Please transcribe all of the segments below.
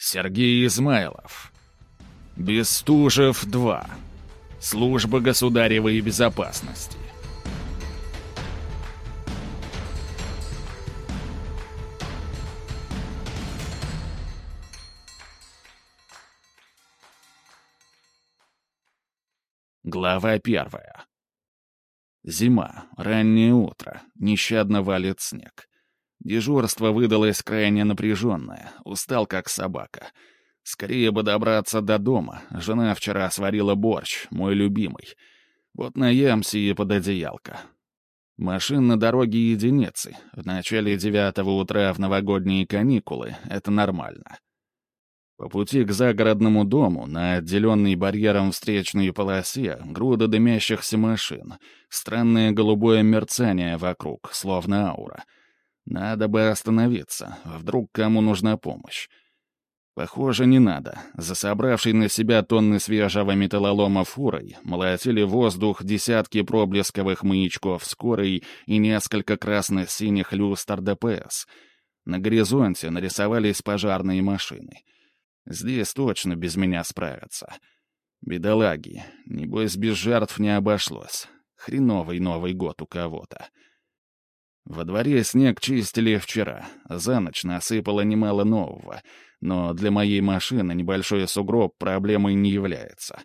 Сергей Измайлов. Бестужев 2. Служба государевой безопасности. Глава первая. Зима, раннее утро, нещадно валит снег. Дежурство выдалось крайне напряженное, устал как собака. Скорее бы добраться до дома. Жена вчера сварила борщ, мой любимый. Вот наемся и под одеялко. Машин на дороге единицы. В начале девятого утра в новогодние каникулы — это нормально. По пути к загородному дому на отделенной барьером встречной полосе груда дымящихся машин, странное голубое мерцание вокруг, словно аура — надо бы остановиться, вдруг кому нужна помощь. Похоже, не надо. За на себя тонны свежего металлолома фурой молотили воздух десятки проблесковых маячков скорой и несколько красно-синих люстр ДПС. На горизонте нарисовались пожарные машины. Здесь точно без меня справятся. Бедолаги, небось без жертв не обошлось. Хреновый Новый год у кого-то. Во дворе снег чистили вчера. За ночь насыпало немало нового. Но для моей машины небольшой сугроб проблемой не является.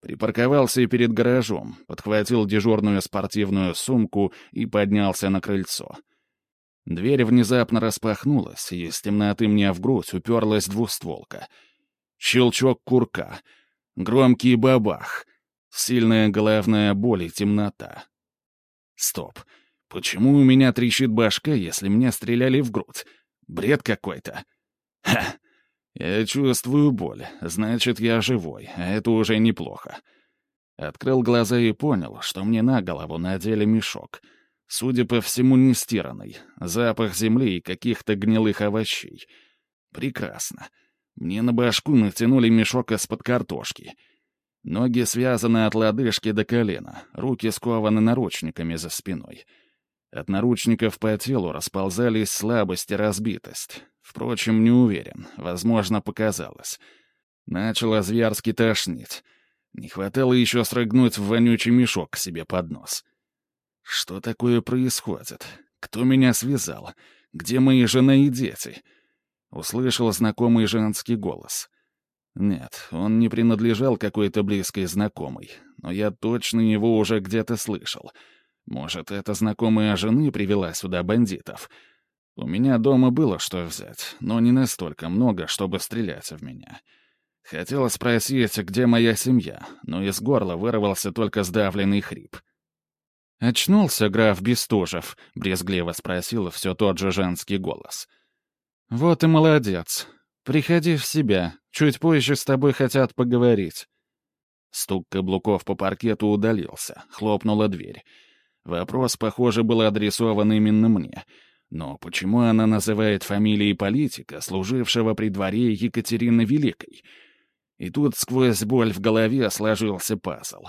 Припарковался и перед гаражом, подхватил дежурную спортивную сумку и поднялся на крыльцо. Дверь внезапно распахнулась, и из темноты мне в грудь уперлась двустволка. Щелчок курка. Громкий бабах. Сильная головная боль и темнота. Стоп. Почему у меня трещит башка, если мне стреляли в грудь? Бред какой-то. Ха! Я чувствую боль. Значит, я живой, а это уже неплохо. Открыл глаза и понял, что мне на голову надели мешок. Судя по всему, не стиранный. Запах земли и каких-то гнилых овощей. Прекрасно. Мне на башку натянули мешок из-под картошки. Ноги связаны от лодыжки до колена, руки скованы наручниками за спиной — от наручников по телу расползались слабость и разбитость. Впрочем, не уверен. Возможно, показалось. Начало зверски тошнить. Не хватало еще срыгнуть в вонючий мешок к себе под нос. Что такое происходит? Кто меня связал? Где мои жена и дети? Услышал знакомый женский голос. Нет, он не принадлежал какой-то близкой знакомой, но я точно его уже где-то слышал — может, эта знакомая жены привела сюда бандитов? У меня дома было что взять, но не настолько много, чтобы стрелять в меня. Хотела спросить, где моя семья, но из горла вырвался только сдавленный хрип. «Очнулся граф Бестужев?» — брезгливо спросил все тот же женский голос. «Вот и молодец. Приходи в себя. Чуть позже с тобой хотят поговорить». Стук каблуков по паркету удалился, хлопнула дверь. Вопрос, похоже, был адресован именно мне. Но почему она называет фамилией политика, служившего при дворе Екатерины Великой? И тут сквозь боль в голове сложился пазл.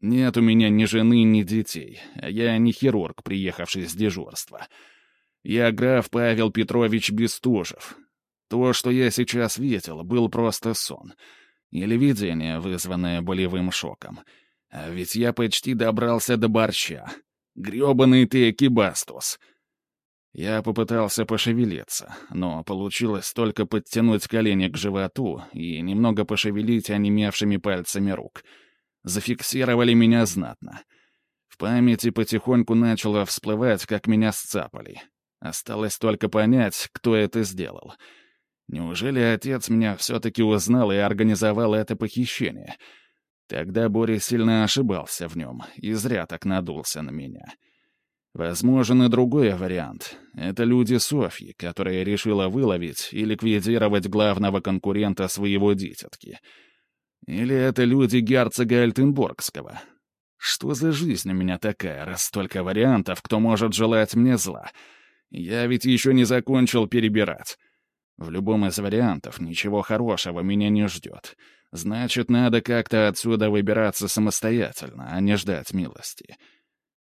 Нет у меня ни жены, ни детей, а я не хирург, приехавший с дежурства. Я граф Павел Петрович Бестужев. То, что я сейчас видел, был просто сон. Или видение, вызванное болевым шоком. А ведь я почти добрался до борща. Грёбаный ты экибастус!» Я попытался пошевелиться, но получилось только подтянуть колени к животу и немного пошевелить онемевшими пальцами рук. Зафиксировали меня знатно. В памяти потихоньку начало всплывать, как меня сцапали. Осталось только понять, кто это сделал. Неужели отец меня все-таки узнал и организовал это похищение — Тогда Боря сильно ошибался в нем и зря так надулся на меня. Возможен и другой вариант. Это люди Софьи, которая решила выловить и ликвидировать главного конкурента своего дитятки. Или это люди герцога Альтенборгского. Что за жизнь у меня такая, раз столько вариантов, кто может желать мне зла? Я ведь еще не закончил перебирать. В любом из вариантов ничего хорошего меня не ждет. Значит, надо как-то отсюда выбираться самостоятельно, а не ждать милости.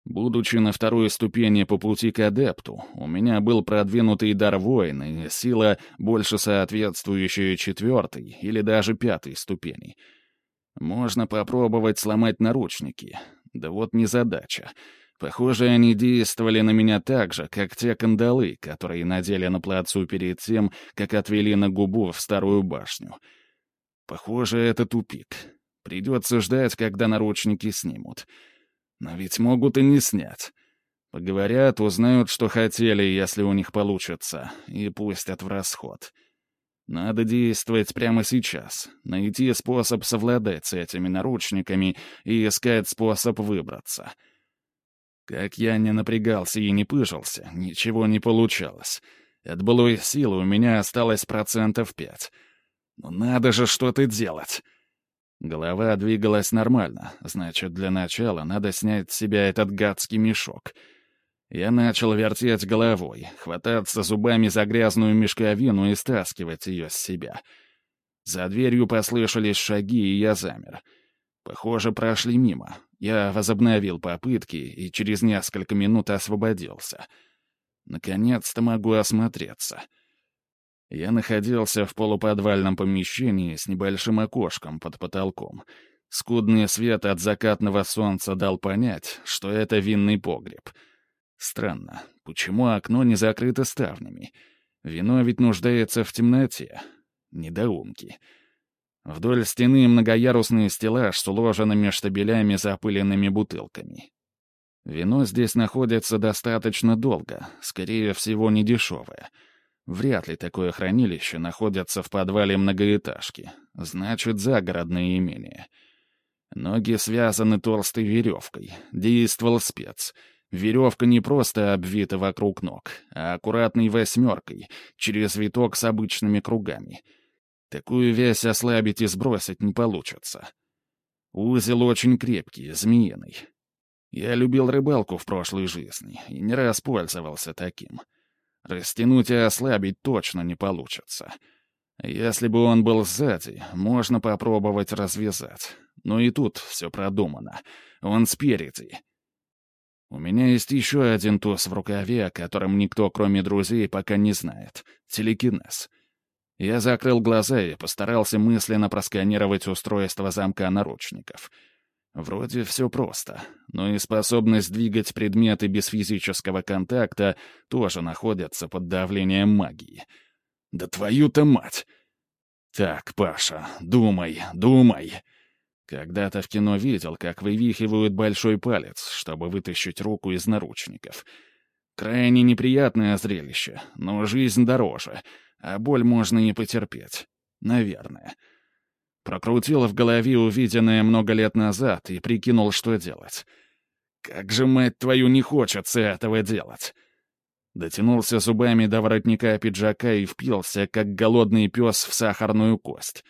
Будучи на второй ступени по пути к адепту, у меня был продвинутый дар воина и сила, больше соответствующая четвертой или даже пятой ступени. Можно попробовать сломать наручники. Да вот незадача. Похоже, они действовали на меня так же, как те кандалы, которые надели на плацу перед тем, как отвели на губу в старую башню. Похоже, это тупик. Придется ждать, когда наручники снимут. Но ведь могут и не снять. Поговорят, узнают, что хотели, если у них получится, и пустят в расход. Надо действовать прямо сейчас, найти способ совладать с этими наручниками и искать способ выбраться. Как я не напрягался и не пыжился, ничего не получалось. От былой силы у меня осталось процентов пять. Но надо же что-то делать. Голова двигалась нормально, значит, для начала надо снять с себя этот гадский мешок. Я начал вертеть головой, хвататься зубами за грязную мешковину и стаскивать ее с себя. За дверью послышались шаги, и я замер. Похоже, прошли мимо. Я возобновил попытки и через несколько минут освободился. Наконец-то могу осмотреться. — я находился в полуподвальном помещении с небольшим окошком под потолком. Скудный свет от закатного солнца дал понять, что это винный погреб. Странно, почему окно не закрыто ставнями? Вино ведь нуждается в темноте. Недоумки. Вдоль стены многоярусный стеллаж с уложенными штабелями запыленными бутылками. Вино здесь находится достаточно долго, скорее всего, недешевое — Вряд ли такое хранилище находится в подвале многоэтажки. Значит, загородное имение. Ноги связаны толстой веревкой. Действовал спец. Веревка не просто обвита вокруг ног, а аккуратной восьмеркой, через виток с обычными кругами. Такую вязь ослабить и сбросить не получится. Узел очень крепкий, змеиный. Я любил рыбалку в прошлой жизни и не раз пользовался таким — Растянуть и ослабить точно не получится. Если бы он был сзади, можно попробовать развязать. Но и тут все продумано. Он спереди. У меня есть еще один туз в рукаве, о котором никто, кроме друзей, пока не знает. Телекинез. Я закрыл глаза и постарался мысленно просканировать устройство замка наручников — Вроде все просто, но и способность двигать предметы без физического контакта тоже находятся под давлением магии. Да твою-то мать! Так, Паша, думай, думай. Когда-то в кино видел, как вывихивают большой палец, чтобы вытащить руку из наручников. Крайне неприятное зрелище, но жизнь дороже, а боль можно и потерпеть. Наверное. — Прокрутил в голове увиденное много лет назад и прикинул, что делать. Как же, мать твою, не хочется этого делать. Дотянулся зубами до воротника пиджака и впился, как голодный пес в сахарную кость.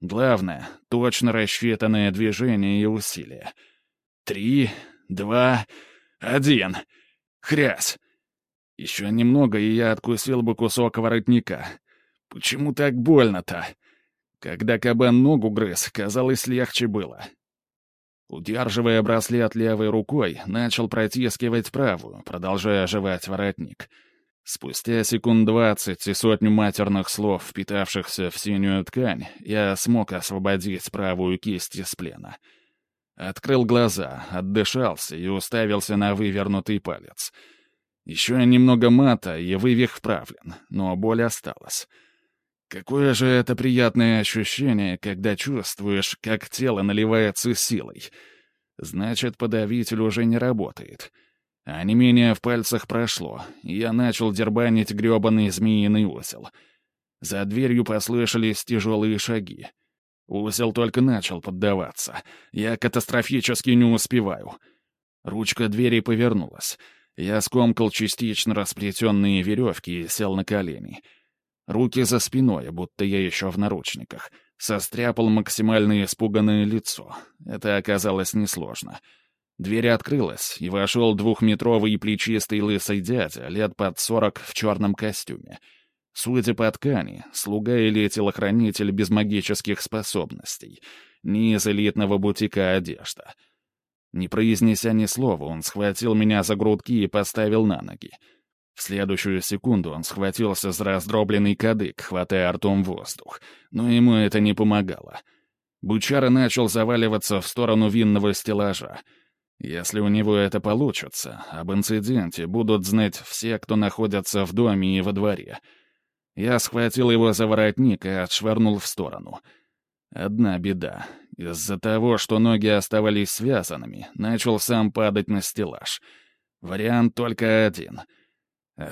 Главное — точно рассчитанное движение и усилие. Три, два, один. Хрясь. Еще немного, и я откусил бы кусок воротника. Почему так больно-то? Когда кабан ногу грыз, казалось, легче было. Удерживая браслет левой рукой, начал протискивать правую, продолжая оживать воротник. Спустя секунд двадцать и сотню матерных слов, впитавшихся в синюю ткань, я смог освободить правую кисть из плена. Открыл глаза, отдышался и уставился на вывернутый палец. Еще немного мата, и вывих вправлен, но боль осталась. Какое же это приятное ощущение, когда чувствуешь, как тело наливается силой. Значит, подавитель уже не работает. А не менее в пальцах прошло, и я начал дербанить грёбаный змеиный узел. За дверью послышались тяжелые шаги. Узел только начал поддаваться. Я катастрофически не успеваю. Ручка двери повернулась. Я скомкал частично расплетенные веревки и сел на колени — Руки за спиной, будто я еще в наручниках. Состряпал максимально испуганное лицо. Это оказалось несложно. Дверь открылась, и вошел двухметровый плечистый лысый дядя, лет под сорок в черном костюме. Судя по ткани, слуга или телохранитель без магических способностей. Не из элитного бутика одежда. Не произнеся ни слова, он схватил меня за грудки и поставил на ноги. В следующую секунду он схватился за раздробленный кадык, хватая ртом воздух, но ему это не помогало. Бучара начал заваливаться в сторону винного стеллажа. Если у него это получится, об инциденте будут знать все, кто находится в доме и во дворе. Я схватил его за воротник и отшвырнул в сторону. Одна беда. Из-за того, что ноги оставались связанными, начал сам падать на стеллаж. Вариант только один —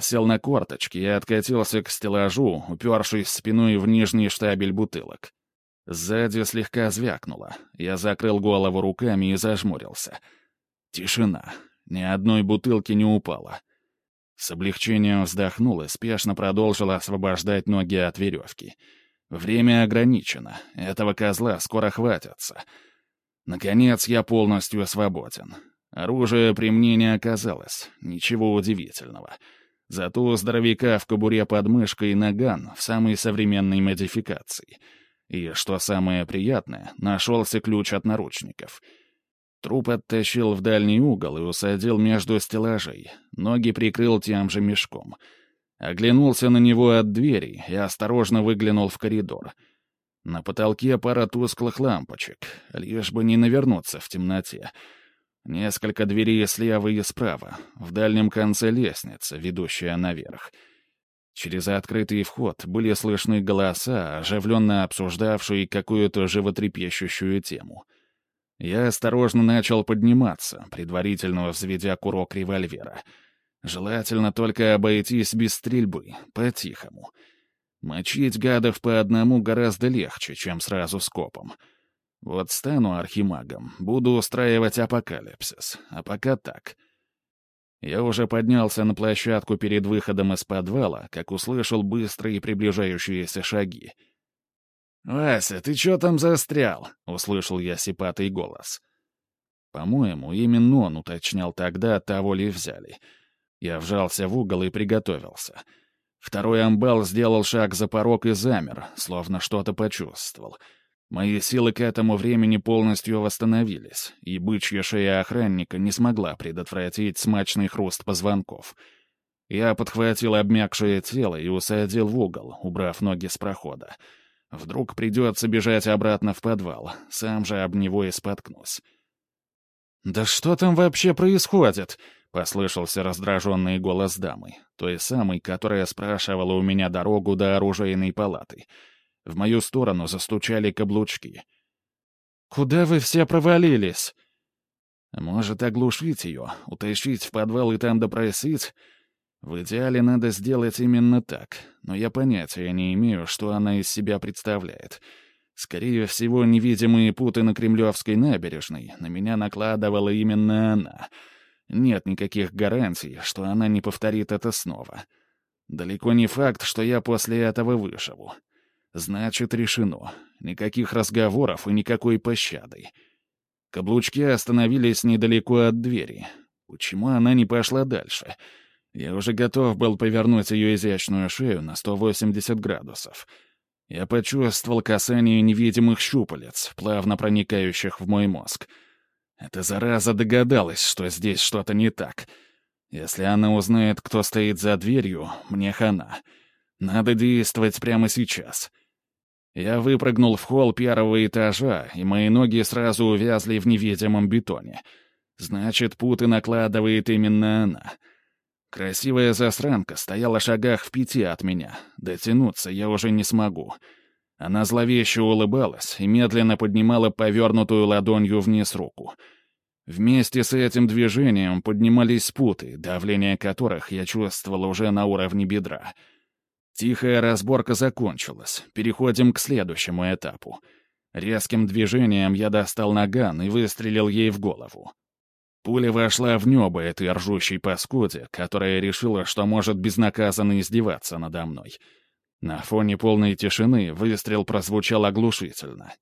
Сел на корточки и откатился к стеллажу, упершись спиной в нижний штабель бутылок. Сзади слегка звякнуло. Я закрыл голову руками и зажмурился. Тишина. Ни одной бутылки не упало. С облегчением вздохнул и спешно продолжил освобождать ноги от веревки. Время ограничено. Этого козла скоро хватится. Наконец я полностью свободен. Оружия при мне не оказалось. Ничего удивительного. — Зато здоровяка в кобуре под мышкой наган в самой современной модификации. И, что самое приятное, нашелся ключ от наручников. Труп оттащил в дальний угол и усадил между стеллажей, ноги прикрыл тем же мешком. Оглянулся на него от двери и осторожно выглянул в коридор. На потолке пара тусклых лампочек, лишь бы не навернуться в темноте — Несколько дверей слева и справа, в дальнем конце лестницы, ведущая наверх. Через открытый вход были слышны голоса, оживленно обсуждавшие какую-то животрепещущую тему. Я осторожно начал подниматься, предварительно взведя курок револьвера. Желательно только обойтись без стрельбы, по-тихому. Мочить гадов по одному гораздо легче, чем сразу скопом. копом. Вот стану архимагом, буду устраивать апокалипсис. А пока так. Я уже поднялся на площадку перед выходом из подвала, как услышал быстрые приближающиеся шаги. «Вася, ты чё там застрял?» — услышал я сипатый голос. По-моему, именно он уточнял тогда, того ли взяли. Я вжался в угол и приготовился. Второй амбал сделал шаг за порог и замер, словно что-то почувствовал — Мои силы к этому времени полностью восстановились, и бычья шея охранника не смогла предотвратить смачный хруст позвонков. Я подхватил обмякшее тело и усадил в угол, убрав ноги с прохода. Вдруг придется бежать обратно в подвал, сам же об него и споткнусь. «Да что там вообще происходит?» — послышался раздраженный голос дамы, той самой, которая спрашивала у меня дорогу до оружейной палаты — в мою сторону застучали каблучки. «Куда вы все провалились?» «Может, оглушить ее, утащить в подвал и там допросить?» В идеале надо сделать именно так, но я понятия не имею, что она из себя представляет. Скорее всего, невидимые путы на Кремлевской набережной на меня накладывала именно она. Нет никаких гарантий, что она не повторит это снова. Далеко не факт, что я после этого выживу. Значит, решено. Никаких разговоров и никакой пощады. Каблучки остановились недалеко от двери. Почему она не пошла дальше? Я уже готов был повернуть ее изящную шею на 180 градусов. Я почувствовал касание невидимых щупалец, плавно проникающих в мой мозг. Эта зараза догадалась, что здесь что-то не так. Если она узнает, кто стоит за дверью, мне хана. Надо действовать прямо сейчас. Я выпрыгнул в холл первого этажа, и мои ноги сразу увязли в невидимом бетоне. Значит, путы накладывает именно она. Красивая засранка стояла в шагах в пяти от меня. Дотянуться я уже не смогу. Она зловеще улыбалась и медленно поднимала повернутую ладонью вниз руку. Вместе с этим движением поднимались путы, давление которых я чувствовал уже на уровне бедра — Тихая разборка закончилась. Переходим к следующему этапу. Резким движением я достал наган и выстрелил ей в голову. Пуля вошла в небо этой ржущей паскуде, которая решила, что может безнаказанно издеваться надо мной. На фоне полной тишины выстрел прозвучал оглушительно.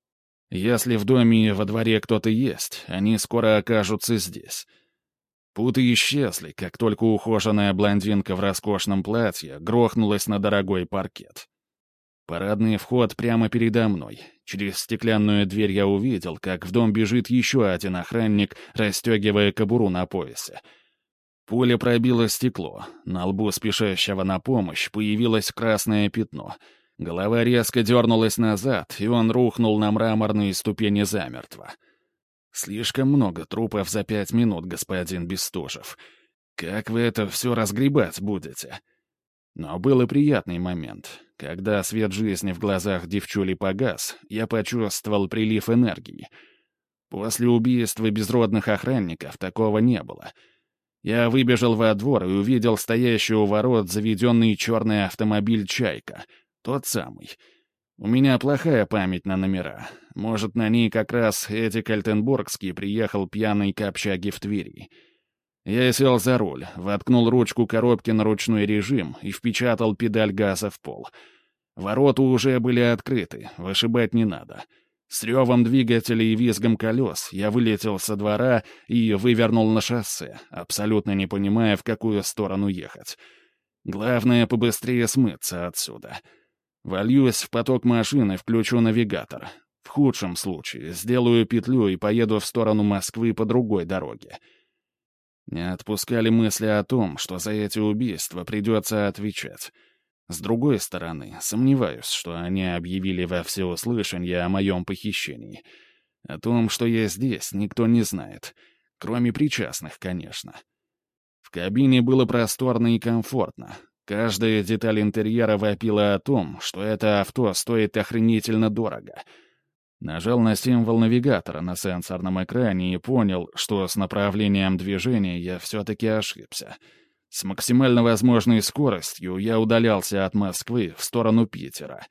Если в доме и во дворе кто-то есть, они скоро окажутся здесь. Путы исчезли, как только ухоженная блондинка в роскошном платье грохнулась на дорогой паркет. Парадный вход прямо передо мной. Через стеклянную дверь я увидел, как в дом бежит еще один охранник, расстегивая кобуру на поясе. Пуля пробила стекло. На лбу спешащего на помощь появилось красное пятно. Голова резко дернулась назад, и он рухнул на мраморные ступени замертво. Слишком много трупов за пять минут, господин Бестужев. Как вы это все разгребать будете? Но был и приятный момент. Когда свет жизни в глазах девчули погас, я почувствовал прилив энергии. После убийства безродных охранников такого не было. Я выбежал во двор и увидел стоящий у ворот заведенный черный автомобиль «Чайка». Тот самый — у меня плохая память на номера. Может, на ней как раз эти Кальтенбургский приехал пьяный к общаге в Твери. Я сел за руль, воткнул ручку коробки на ручной режим и впечатал педаль газа в пол. Ворота уже были открыты, вышибать не надо. С ревом двигателя и визгом колес я вылетел со двора и вывернул на шоссе, абсолютно не понимая, в какую сторону ехать. Главное — побыстрее смыться отсюда. Вольюсь в поток машины, включу навигатор. В худшем случае сделаю петлю и поеду в сторону Москвы по другой дороге. Не отпускали мысли о том, что за эти убийства придется отвечать. С другой стороны, сомневаюсь, что они объявили во всеуслышание о моем похищении. О том, что я здесь, никто не знает. Кроме причастных, конечно. В кабине было просторно и комфортно. Каждая деталь интерьера вопила о том, что это авто стоит охренительно дорого. Нажал на символ навигатора на сенсорном экране и понял, что с направлением движения я все-таки ошибся. С максимально возможной скоростью я удалялся от Москвы в сторону Питера.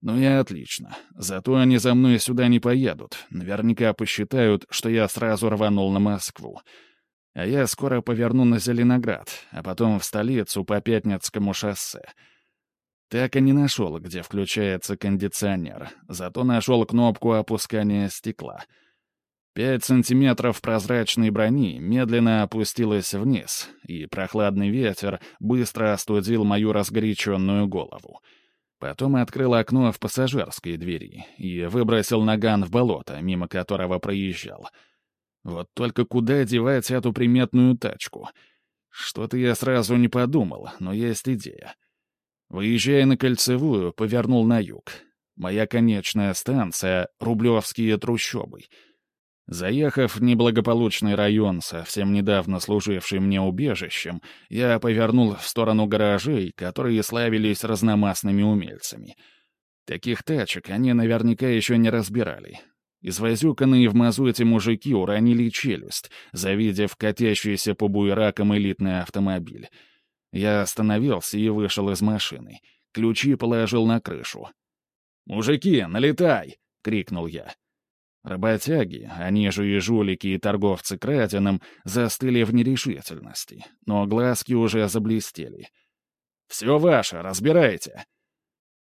Ну и отлично. Зато они за мной сюда не поедут. Наверняка посчитают, что я сразу рванул на Москву. А я скоро поверну на Зеленоград, а потом в столицу по Пятницкому шоссе. Так и не нашел, где включается кондиционер, зато нашел кнопку опускания стекла. Пять сантиметров прозрачной брони медленно опустилась вниз, и прохладный ветер быстро остудил мою разгоряченную голову. Потом открыл окно в пассажирской двери и выбросил наган в болото, мимо которого проезжал — вот только куда девать эту приметную тачку? Что-то я сразу не подумал, но есть идея. Выезжая на кольцевую, повернул на юг. Моя конечная станция — Рублевские трущобы. Заехав в неблагополучный район, совсем недавно служивший мне убежищем, я повернул в сторону гаражей, которые славились разномастными умельцами. Таких тачек они наверняка еще не разбирали, Извозюканные в мазуте мужики уронили челюсть, завидев катящийся по буеракам элитный автомобиль. Я остановился и вышел из машины. Ключи положил на крышу. «Мужики, налетай!» — крикнул я. Работяги, они же и жулики, и торговцы краденым, застыли в нерешительности, но глазки уже заблестели. «Все ваше, разбирайте!»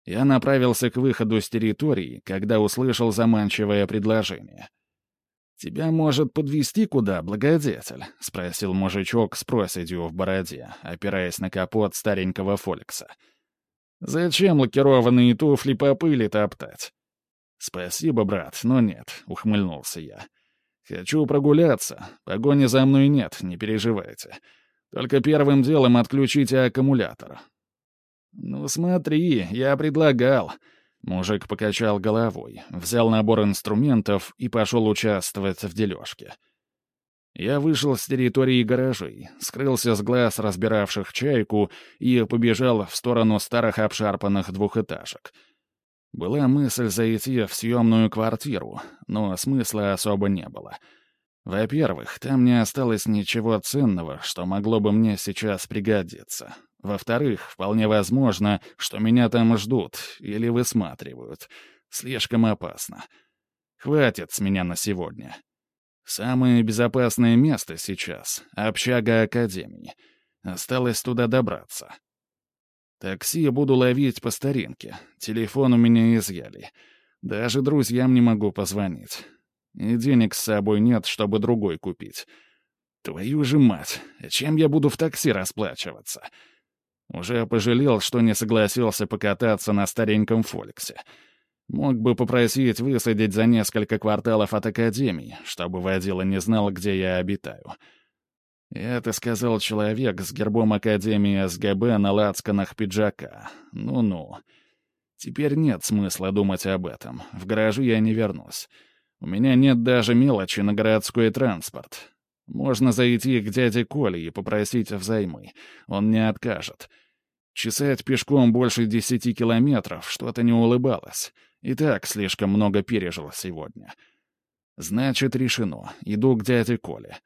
Я направился к выходу с территории, когда услышал заманчивое предложение. «Тебя может подвести куда, благодетель?» — спросил мужичок с проседью в бороде, опираясь на капот старенького Фоликса. «Зачем лакированные туфли по пыли топтать?» «Спасибо, брат, но нет», — ухмыльнулся я. «Хочу прогуляться. Погони за мной нет, не переживайте. Только первым делом отключите аккумулятор. «Ну смотри, я предлагал». Мужик покачал головой, взял набор инструментов и пошел участвовать в дележке. Я вышел с территории гаражей, скрылся с глаз разбиравших чайку и побежал в сторону старых обшарпанных двухэтажек. Была мысль зайти в съемную квартиру, но смысла особо не было. Во-первых, там не осталось ничего ценного, что могло бы мне сейчас пригодиться. Во-вторых, вполне возможно, что меня там ждут или высматривают. Слишком опасно. Хватит с меня на сегодня. Самое безопасное место сейчас — общага Академии. Осталось туда добраться. Такси буду ловить по старинке. Телефон у меня изъяли. Даже друзьям не могу позвонить. И денег с собой нет, чтобы другой купить. Твою же мать, чем я буду в такси расплачиваться?» Уже пожалел, что не согласился покататься на стареньком Фоликсе. Мог бы попросить высадить за несколько кварталов от Академии, чтобы водила не знал, где я обитаю. Это сказал человек с гербом Академии СГБ на лацканах пиджака. Ну-ну. Теперь нет смысла думать об этом. В гаражи я не вернусь. У меня нет даже мелочи на городской транспорт. Можно зайти к дяде Коле и попросить взаймы. Он не откажет. Чесать пешком больше десяти километров что-то не улыбалось. И так слишком много пережил сегодня. Значит, решено. Иду к дяде Коле.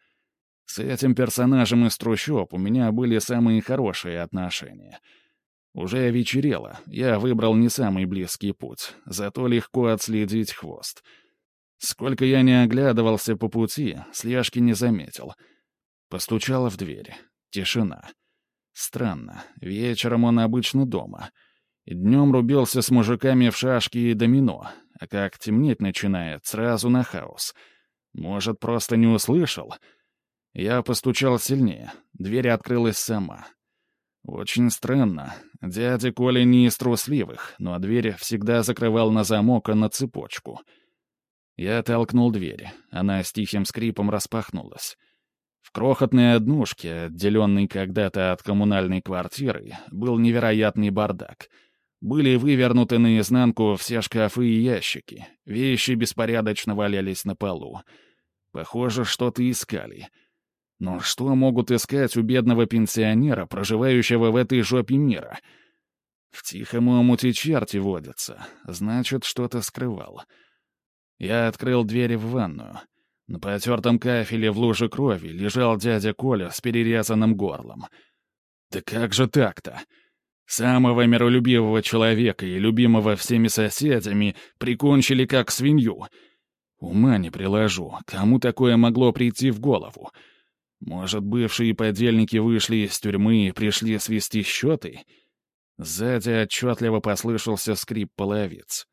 С этим персонажем из трущоб у меня были самые хорошие отношения. Уже вечерело, я выбрал не самый близкий путь, зато легко отследить хвост — Сколько я не оглядывался по пути, слежки не заметил. Постучала в дверь. Тишина. Странно, вечером он обычно дома. Днем рубился с мужиками в шашки и домино, а как темнеть начинает, сразу на хаос. Может, просто не услышал? Я постучал сильнее, дверь открылась сама. Очень странно. Дядя Коля не из трусливых, но дверь всегда закрывал на замок и на цепочку — я толкнул дверь. Она с тихим скрипом распахнулась. В крохотной однушке, отделенной когда-то от коммунальной квартиры, был невероятный бардак. Были вывернуты наизнанку все шкафы и ящики. Вещи беспорядочно валялись на полу. Похоже, что-то искали. Но что могут искать у бедного пенсионера, проживающего в этой жопе мира? В тихом омуте черти водятся. Значит, что-то скрывал. — я открыл дверь в ванную. На потертом кафеле в луже крови лежал дядя Коля с перерезанным горлом. Да как же так-то? Самого миролюбивого человека и любимого всеми соседями прикончили как свинью. Ума не приложу, кому такое могло прийти в голову? Может, бывшие подельники вышли из тюрьмы и пришли свести счеты? Сзади отчетливо послышался скрип половиц.